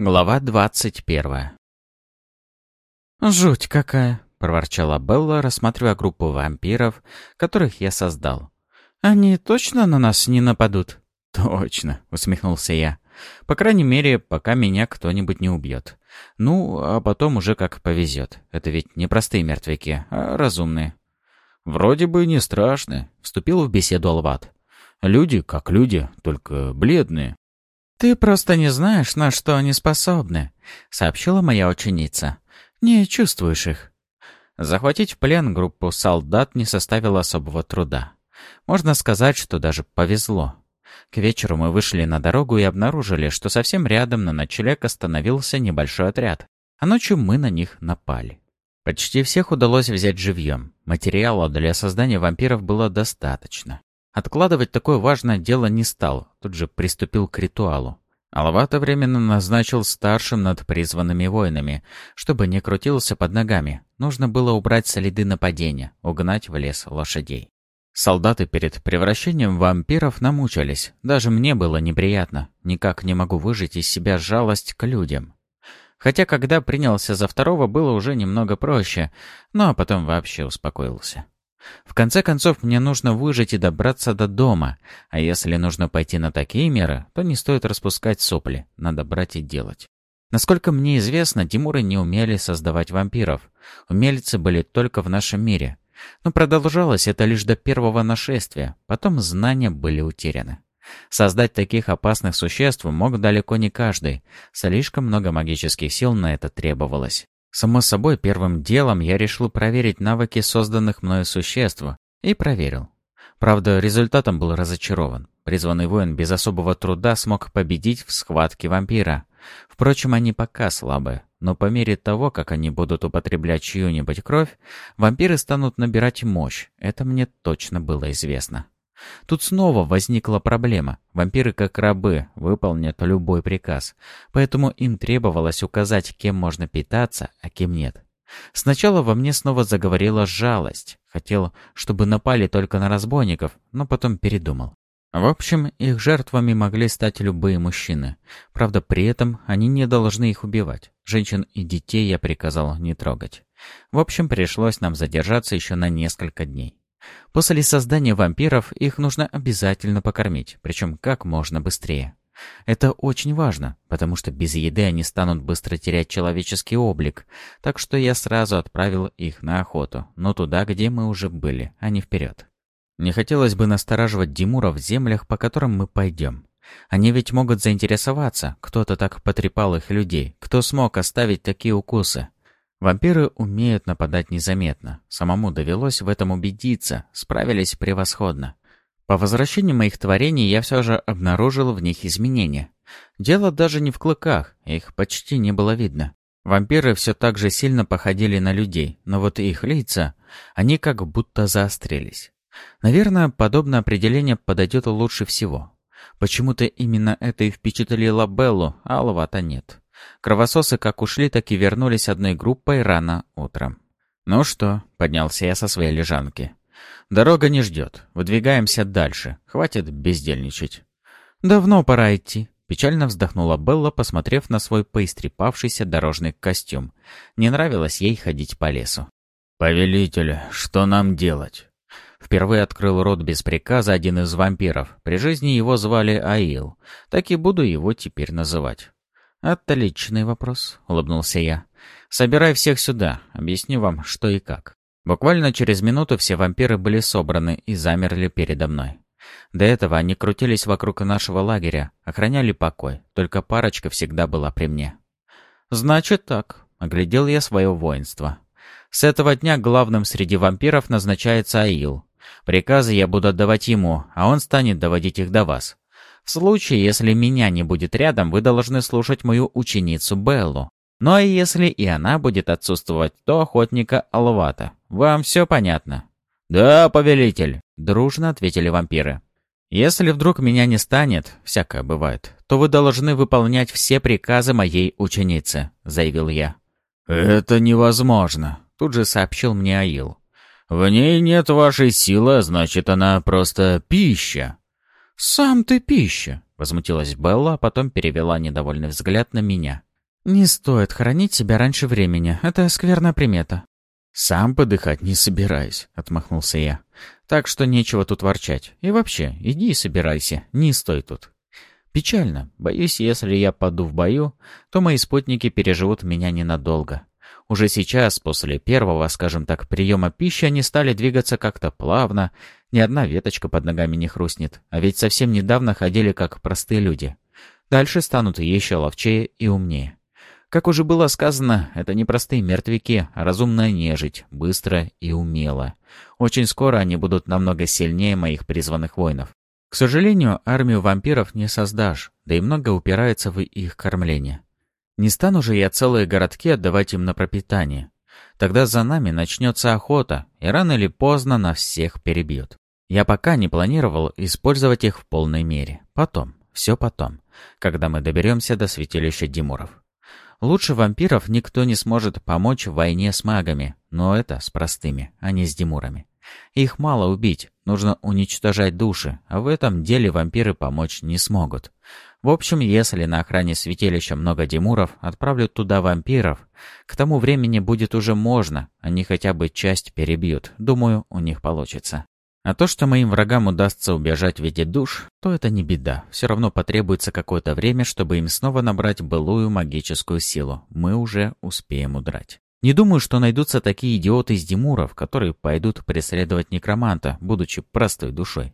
Глава двадцать первая. «Жуть какая!» — проворчала Белла, рассматривая группу вампиров, которых я создал. «Они точно на нас не нападут?» «Точно!» — усмехнулся я. «По крайней мере, пока меня кто-нибудь не убьет. Ну, а потом уже как повезет. Это ведь не простые мертвяки, а разумные». «Вроде бы не страшные», — вступил в беседу Алват. «Люди как люди, только бледные». «Ты просто не знаешь, на что они способны», — сообщила моя ученица. «Не чувствуешь их». Захватить в плен группу солдат не составило особого труда. Можно сказать, что даже повезло. К вечеру мы вышли на дорогу и обнаружили, что совсем рядом на ночлег остановился небольшой отряд, а ночью мы на них напали. Почти всех удалось взять живьем. Материала для создания вампиров было достаточно. Откладывать такое важное дело не стал, тут же приступил к ритуалу. Алвата временно назначил старшим над призванными воинами, чтобы не крутился под ногами. Нужно было убрать следы нападения, угнать в лес лошадей. Солдаты перед превращением вампиров намучались. Даже мне было неприятно. Никак не могу выжить из себя жалость к людям. Хотя, когда принялся за второго, было уже немного проще, ну а потом вообще успокоился. В конце концов, мне нужно выжить и добраться до дома, а если нужно пойти на такие меры, то не стоит распускать сопли, надо брать и делать. Насколько мне известно, Тимуры не умели создавать вампиров. Умельцы были только в нашем мире. Но продолжалось это лишь до первого нашествия, потом знания были утеряны. Создать таких опасных существ мог далеко не каждый, слишком много магических сил на это требовалось. Само собой, первым делом я решил проверить навыки созданных мною существ. И проверил. Правда, результатом был разочарован. Призванный воин без особого труда смог победить в схватке вампира. Впрочем, они пока слабы, но по мере того, как они будут употреблять чью-нибудь кровь, вампиры станут набирать мощь. Это мне точно было известно. Тут снова возникла проблема. Вампиры, как рабы, выполнят любой приказ. Поэтому им требовалось указать, кем можно питаться, а кем нет. Сначала во мне снова заговорила жалость. Хотел, чтобы напали только на разбойников, но потом передумал. В общем, их жертвами могли стать любые мужчины. Правда, при этом они не должны их убивать. Женщин и детей я приказал не трогать. В общем, пришлось нам задержаться еще на несколько дней. После создания вампиров их нужно обязательно покормить, причем как можно быстрее. Это очень важно, потому что без еды они станут быстро терять человеческий облик, так что я сразу отправил их на охоту, но туда, где мы уже были, а не вперед. Не хотелось бы настораживать Димура в землях, по которым мы пойдем. Они ведь могут заинтересоваться, кто-то так потрепал их людей, кто смог оставить такие укусы. Вампиры умеют нападать незаметно. Самому довелось в этом убедиться, справились превосходно. По возвращении моих творений я все же обнаружил в них изменения. Дело даже не в клыках, их почти не было видно. Вампиры все так же сильно походили на людей, но вот их лица, они как будто заострились. Наверное, подобное определение подойдет лучше всего. Почему-то именно это и впечатлило Беллу, а Алвата нет. Кровососы как ушли, так и вернулись одной группой рано утром. «Ну что?» — поднялся я со своей лежанки. «Дорога не ждет. Выдвигаемся дальше. Хватит бездельничать». «Давно пора идти», — печально вздохнула Белла, посмотрев на свой поистрепавшийся дорожный костюм. Не нравилось ей ходить по лесу. «Повелитель, что нам делать?» Впервые открыл рот без приказа один из вампиров. При жизни его звали Аил. Так и буду его теперь называть. «Отличный вопрос», — улыбнулся я. «Собирай всех сюда, объясню вам, что и как». Буквально через минуту все вампиры были собраны и замерли передо мной. До этого они крутились вокруг нашего лагеря, охраняли покой, только парочка всегда была при мне. «Значит так», — оглядел я свое воинство. «С этого дня главным среди вампиров назначается Аил. Приказы я буду отдавать ему, а он станет доводить их до вас. В случае, если меня не будет рядом, вы должны слушать мою ученицу Беллу. Ну а если и она будет отсутствовать, то охотника Алвата. Вам все понятно?» «Да, повелитель», — дружно ответили вампиры. «Если вдруг меня не станет, всякое бывает, то вы должны выполнять все приказы моей ученицы», — заявил я. «Это невозможно», — тут же сообщил мне Аил. «В ней нет вашей силы, а значит, она просто пища». «Сам ты пища!» — возмутилась Белла, а потом перевела недовольный взгляд на меня. «Не стоит хоронить себя раньше времени. Это скверная примета». «Сам подыхать не собираюсь», — отмахнулся я. «Так что нечего тут ворчать. И вообще, иди и собирайся. Не стой тут». Печально. Боюсь, если я паду в бою, то мои спутники переживут меня ненадолго. Уже сейчас, после первого, скажем так, приема пищи, они стали двигаться как-то плавно, ни одна веточка под ногами не хрустнет, а ведь совсем недавно ходили как простые люди. Дальше станут еще ловчее и умнее. Как уже было сказано, это не простые мертвяки, а разумная нежить, быстро и умело. Очень скоро они будут намного сильнее моих призванных воинов. К сожалению, армию вампиров не создашь, да и много упирается в их кормление. Не стану же я целые городки отдавать им на пропитание. Тогда за нами начнется охота, и рано или поздно нас всех перебьют. Я пока не планировал использовать их в полной мере. Потом, все потом, когда мы доберемся до святилища Димуров. Лучше вампиров никто не сможет помочь в войне с магами, но это с простыми, а не с Димурами. Их мало убить, нужно уничтожать души, а в этом деле вампиры помочь не смогут. В общем, если на охране святилища много демуров, отправлют туда вампиров. К тому времени будет уже можно, они хотя бы часть перебьют. Думаю, у них получится. А то, что моим врагам удастся убежать в виде душ, то это не беда. Все равно потребуется какое-то время, чтобы им снова набрать былую магическую силу. Мы уже успеем удрать. Не думаю, что найдутся такие идиоты из Димуров, которые пойдут преследовать некроманта, будучи простой душой.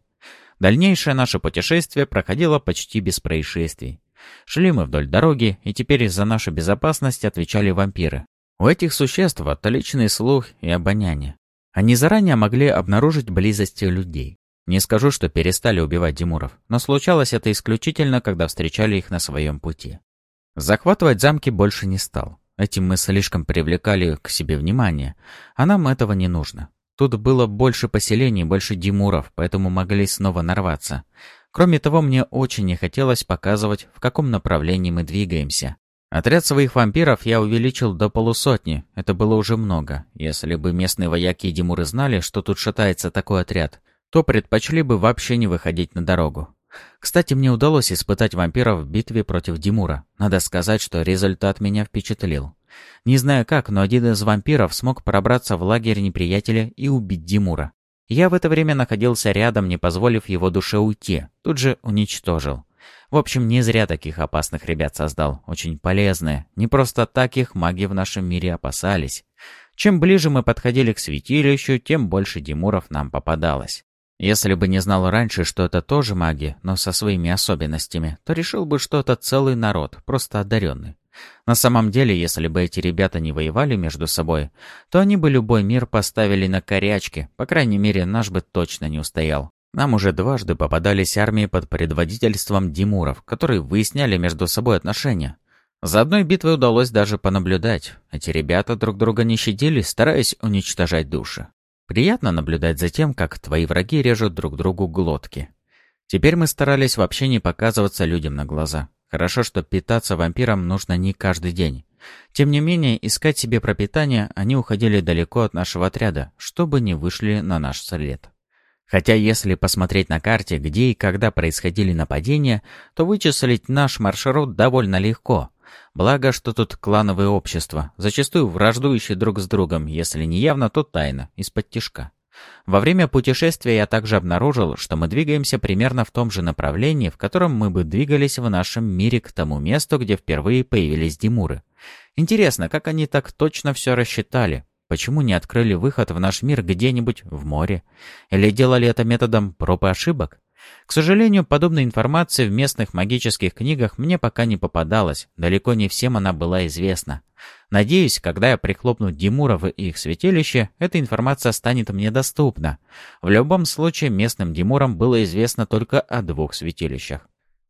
Дальнейшее наше путешествие проходило почти без происшествий. Шли мы вдоль дороги, и теперь за нашу безопасность отвечали вампиры. У этих существ отличный слух и обоняние. Они заранее могли обнаружить близость людей. Не скажу, что перестали убивать Димуров, но случалось это исключительно, когда встречали их на своем пути. Захватывать замки больше не стал. Этим мы слишком привлекали к себе внимание, а нам этого не нужно. Тут было больше поселений, больше димуров, поэтому могли снова нарваться. Кроме того, мне очень не хотелось показывать, в каком направлении мы двигаемся. Отряд своих вампиров я увеличил до полусотни, это было уже много. Если бы местные вояки и димуры знали, что тут шатается такой отряд, то предпочли бы вообще не выходить на дорогу. Кстати, мне удалось испытать вампиров в битве против Димура. Надо сказать, что результат меня впечатлил. Не знаю как, но один из вампиров смог пробраться в лагерь неприятеля и убить Димура. Я в это время находился рядом, не позволив его душе уйти. Тут же уничтожил. В общем, не зря таких опасных ребят создал. Очень полезные. Не просто так их маги в нашем мире опасались. Чем ближе мы подходили к святилищу, тем больше Димуров нам попадалось. Если бы не знал раньше, что это тоже маги, но со своими особенностями, то решил бы, что это целый народ, просто одаренный. На самом деле, если бы эти ребята не воевали между собой, то они бы любой мир поставили на корячки, по крайней мере, наш бы точно не устоял. Нам уже дважды попадались армии под предводительством Димуров, которые выясняли между собой отношения. За одной битвой удалось даже понаблюдать. Эти ребята друг друга не щадили, стараясь уничтожать души. Приятно наблюдать за тем, как твои враги режут друг другу глотки. Теперь мы старались вообще не показываться людям на глаза. Хорошо, что питаться вампиром нужно не каждый день. Тем не менее, искать себе пропитание они уходили далеко от нашего отряда, чтобы не вышли на наш след. Хотя если посмотреть на карте, где и когда происходили нападения, то вычислить наш маршрут довольно легко. Благо, что тут клановые общества, зачастую враждующие друг с другом, если не явно, то тайно, из-под тишка. Во время путешествия я также обнаружил, что мы двигаемся примерно в том же направлении, в котором мы бы двигались в нашем мире к тому месту, где впервые появились Димуры. Интересно, как они так точно все рассчитали? Почему не открыли выход в наш мир где-нибудь в море? Или делали это методом проб и ошибок? К сожалению, подобной информации в местных магических книгах мне пока не попадалось, далеко не всем она была известна. Надеюсь, когда я прихлопну Димуров и их святилище, эта информация станет мне доступна. В любом случае, местным Димурам было известно только о двух святилищах.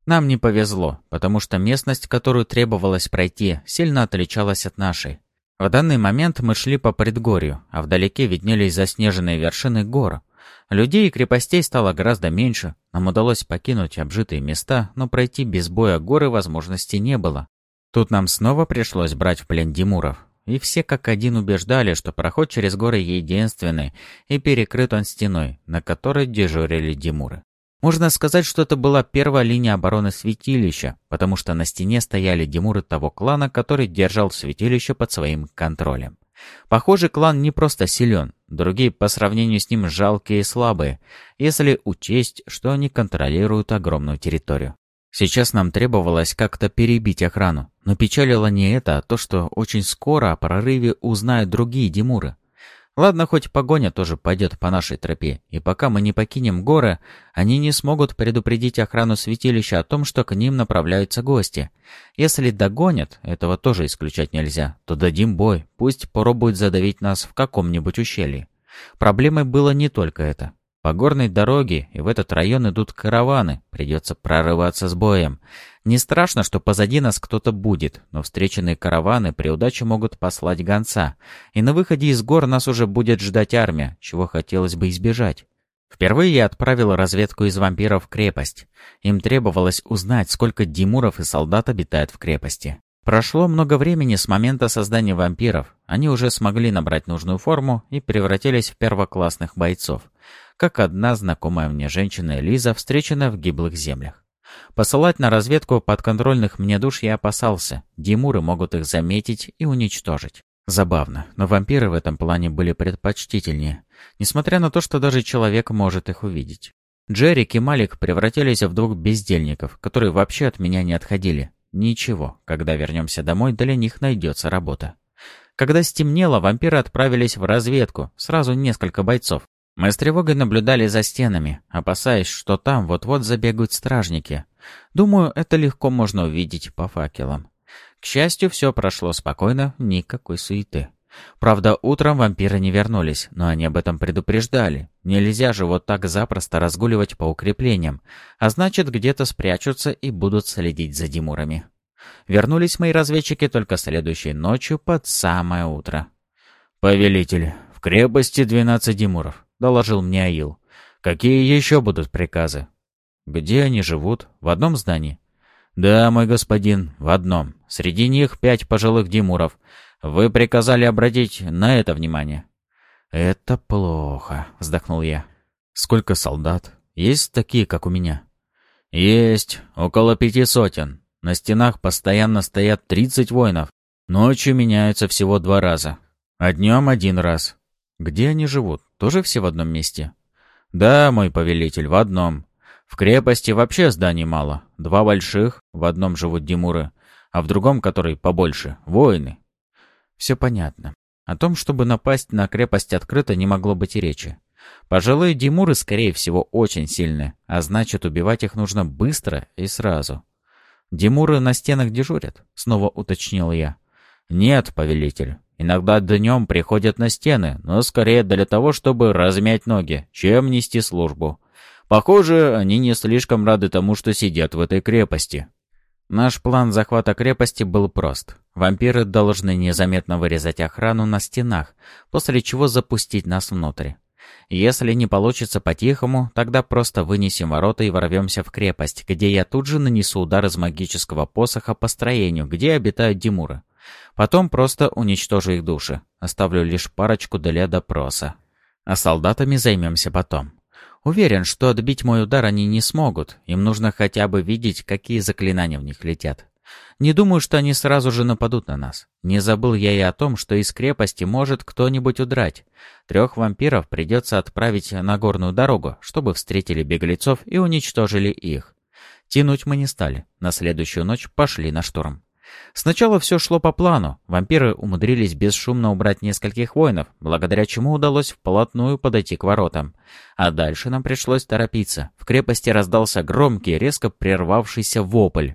Нам не повезло, потому что местность, которую требовалось пройти, сильно отличалась от нашей. В данный момент мы шли по предгорью, а вдалеке виднелись заснеженные вершины гор – Людей и крепостей стало гораздо меньше. Нам удалось покинуть обжитые места, но пройти без боя горы возможности не было. Тут нам снова пришлось брать в плен Димуров. И все как один убеждали, что проход через горы единственный, и перекрыт он стеной, на которой дежурили Димуры. Можно сказать, что это была первая линия обороны святилища, потому что на стене стояли демуры того клана, который держал святилище под своим контролем. Похоже, клан не просто силен, другие по сравнению с ним жалкие и слабые, если учесть, что они контролируют огромную территорию. Сейчас нам требовалось как-то перебить охрану, но печалило не это, а то, что очень скоро о прорыве узнают другие Димуры. Ладно, хоть погоня тоже пойдет по нашей тропе, и пока мы не покинем горы, они не смогут предупредить охрану святилища о том, что к ним направляются гости. Если догонят, этого тоже исключать нельзя, то дадим бой, пусть попробуют задавить нас в каком-нибудь ущелье. Проблемой было не только это. По горной дороге и в этот район идут караваны, придется прорываться с боем. Не страшно, что позади нас кто-то будет, но встреченные караваны при удаче могут послать гонца, и на выходе из гор нас уже будет ждать армия, чего хотелось бы избежать. Впервые я отправил разведку из вампиров в крепость. Им требовалось узнать, сколько димуров и солдат обитает в крепости. Прошло много времени с момента создания вампиров. Они уже смогли набрать нужную форму и превратились в первоклассных бойцов как одна знакомая мне женщина Лиза, встреченная в гиблых землях. Посылать на разведку подконтрольных мне душ я опасался. Димуры могут их заметить и уничтожить. Забавно, но вампиры в этом плане были предпочтительнее, несмотря на то, что даже человек может их увидеть. Джерик и Малик превратились в двух бездельников, которые вообще от меня не отходили. Ничего, когда вернемся домой, для них найдется работа. Когда стемнело, вампиры отправились в разведку, сразу несколько бойцов. Мы с тревогой наблюдали за стенами, опасаясь, что там вот-вот забегают стражники. Думаю, это легко можно увидеть по факелам. К счастью, все прошло спокойно, никакой суеты. Правда, утром вампиры не вернулись, но они об этом предупреждали. Нельзя же вот так запросто разгуливать по укреплениям, а значит, где-то спрячутся и будут следить за Димурами. Вернулись мои разведчики только следующей ночью под самое утро. «Повелитель, в крепости двенадцать Димуров доложил мне Аил. «Какие еще будут приказы?» «Где они живут? В одном здании?» «Да, мой господин, в одном. Среди них пять пожилых Димуров. Вы приказали обратить на это внимание». «Это плохо», — вздохнул я. «Сколько солдат? Есть такие, как у меня?» «Есть. Около пяти сотен. На стенах постоянно стоят тридцать воинов. Ночью меняются всего два раза. А днем один раз. Где они живут? Тоже все в одном месте? Да, мой повелитель, в одном. В крепости вообще зданий мало. Два больших, в одном живут Димуры, а в другом, который побольше, воины. Все понятно. О том, чтобы напасть на крепость открыто, не могло быть и речи. Пожилые Димуры, скорее всего, очень сильны, а значит, убивать их нужно быстро и сразу. «Димуры на стенах дежурят?» — снова уточнил я. «Нет, повелитель. Иногда днем приходят на стены, но скорее для того, чтобы размять ноги, чем нести службу. Похоже, они не слишком рады тому, что сидят в этой крепости. Наш план захвата крепости был прост. Вампиры должны незаметно вырезать охрану на стенах, после чего запустить нас внутрь. Если не получится по-тихому, тогда просто вынесем ворота и ворвемся в крепость, где я тут же нанесу удар из магического посоха по строению, где обитают Димуры. Потом просто уничтожу их души. Оставлю лишь парочку для допроса. А солдатами займемся потом. Уверен, что отбить мой удар они не смогут. Им нужно хотя бы видеть, какие заклинания в них летят. Не думаю, что они сразу же нападут на нас. Не забыл я и о том, что из крепости может кто-нибудь удрать. Трех вампиров придется отправить на горную дорогу, чтобы встретили беглецов и уничтожили их. Тянуть мы не стали. На следующую ночь пошли на штурм. Сначала все шло по плану. Вампиры умудрились бесшумно убрать нескольких воинов, благодаря чему удалось вплотную подойти к воротам. А дальше нам пришлось торопиться. В крепости раздался громкий, резко прервавшийся вопль.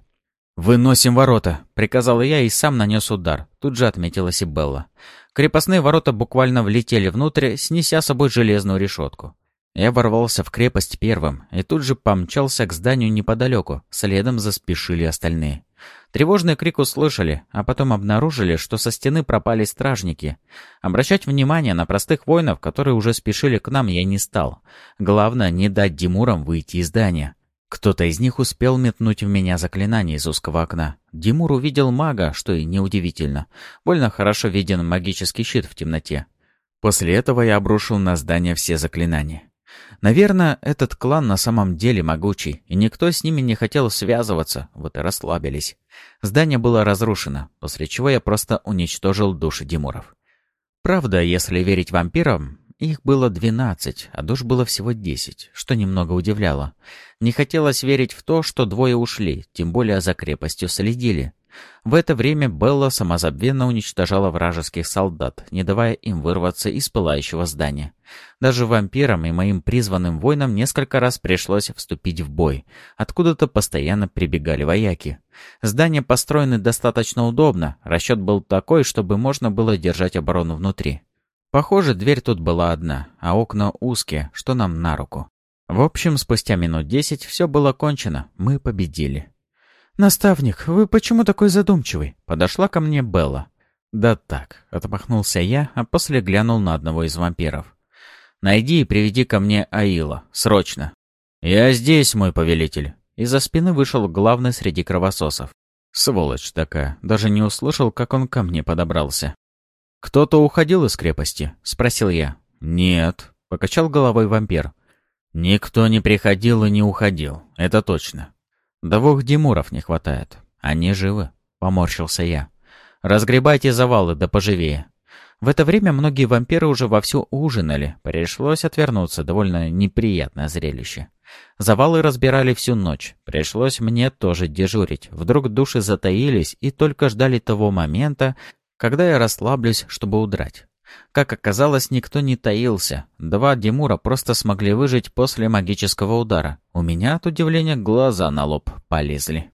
«Выносим ворота!» — приказал я и сам нанес удар. Тут же отметилась и Белла. Крепостные ворота буквально влетели внутрь, снеся собой железную решетку. Я ворвался в крепость первым и тут же помчался к зданию неподалеку. Следом заспешили остальные. Тревожный крик услышали, а потом обнаружили, что со стены пропали стражники. Обращать внимание на простых воинов, которые уже спешили к нам, я не стал. Главное, не дать Димурам выйти из здания. Кто-то из них успел метнуть в меня заклинание из узкого окна. Димур увидел мага, что и неудивительно. Больно хорошо виден магический щит в темноте. После этого я обрушил на здание все заклинания. Наверное, этот клан на самом деле могучий, и никто с ними не хотел связываться, вот и расслабились. Здание было разрушено, после чего я просто уничтожил души Димуров. Правда, если верить вампирам, их было двенадцать, а душ было всего десять, что немного удивляло. Не хотелось верить в то, что двое ушли, тем более за крепостью следили. В это время Белла самозабвенно уничтожала вражеских солдат, не давая им вырваться из пылающего здания. Даже вампирам и моим призванным воинам несколько раз пришлось вступить в бой. Откуда-то постоянно прибегали вояки. Здания построены достаточно удобно, расчет был такой, чтобы можно было держать оборону внутри. Похоже, дверь тут была одна, а окна узкие, что нам на руку. В общем, спустя минут десять все было кончено, мы победили. «Наставник, вы почему такой задумчивый?» Подошла ко мне Белла. «Да так», — отмахнулся я, а после глянул на одного из вампиров. «Найди и приведи ко мне Аила. Срочно». «Я здесь, мой повелитель». Из-за спины вышел главный среди кровососов. Сволочь такая, даже не услышал, как он ко мне подобрался. «Кто-то уходил из крепости?» — спросил я. «Нет», — покачал головой вампир. «Никто не приходил и не уходил, это точно. Двух Димуров не хватает. Они живы», — поморщился я. «Разгребайте завалы, да поживее». В это время многие вампиры уже вовсю ужинали. Пришлось отвернуться, довольно неприятное зрелище. Завалы разбирали всю ночь. Пришлось мне тоже дежурить. Вдруг души затаились и только ждали того момента, когда я расслаблюсь, чтобы удрать. Как оказалось, никто не таился. Два Димура просто смогли выжить после магического удара. У меня от удивления глаза на лоб полезли.